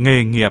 nghề nghiệp.